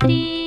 त्री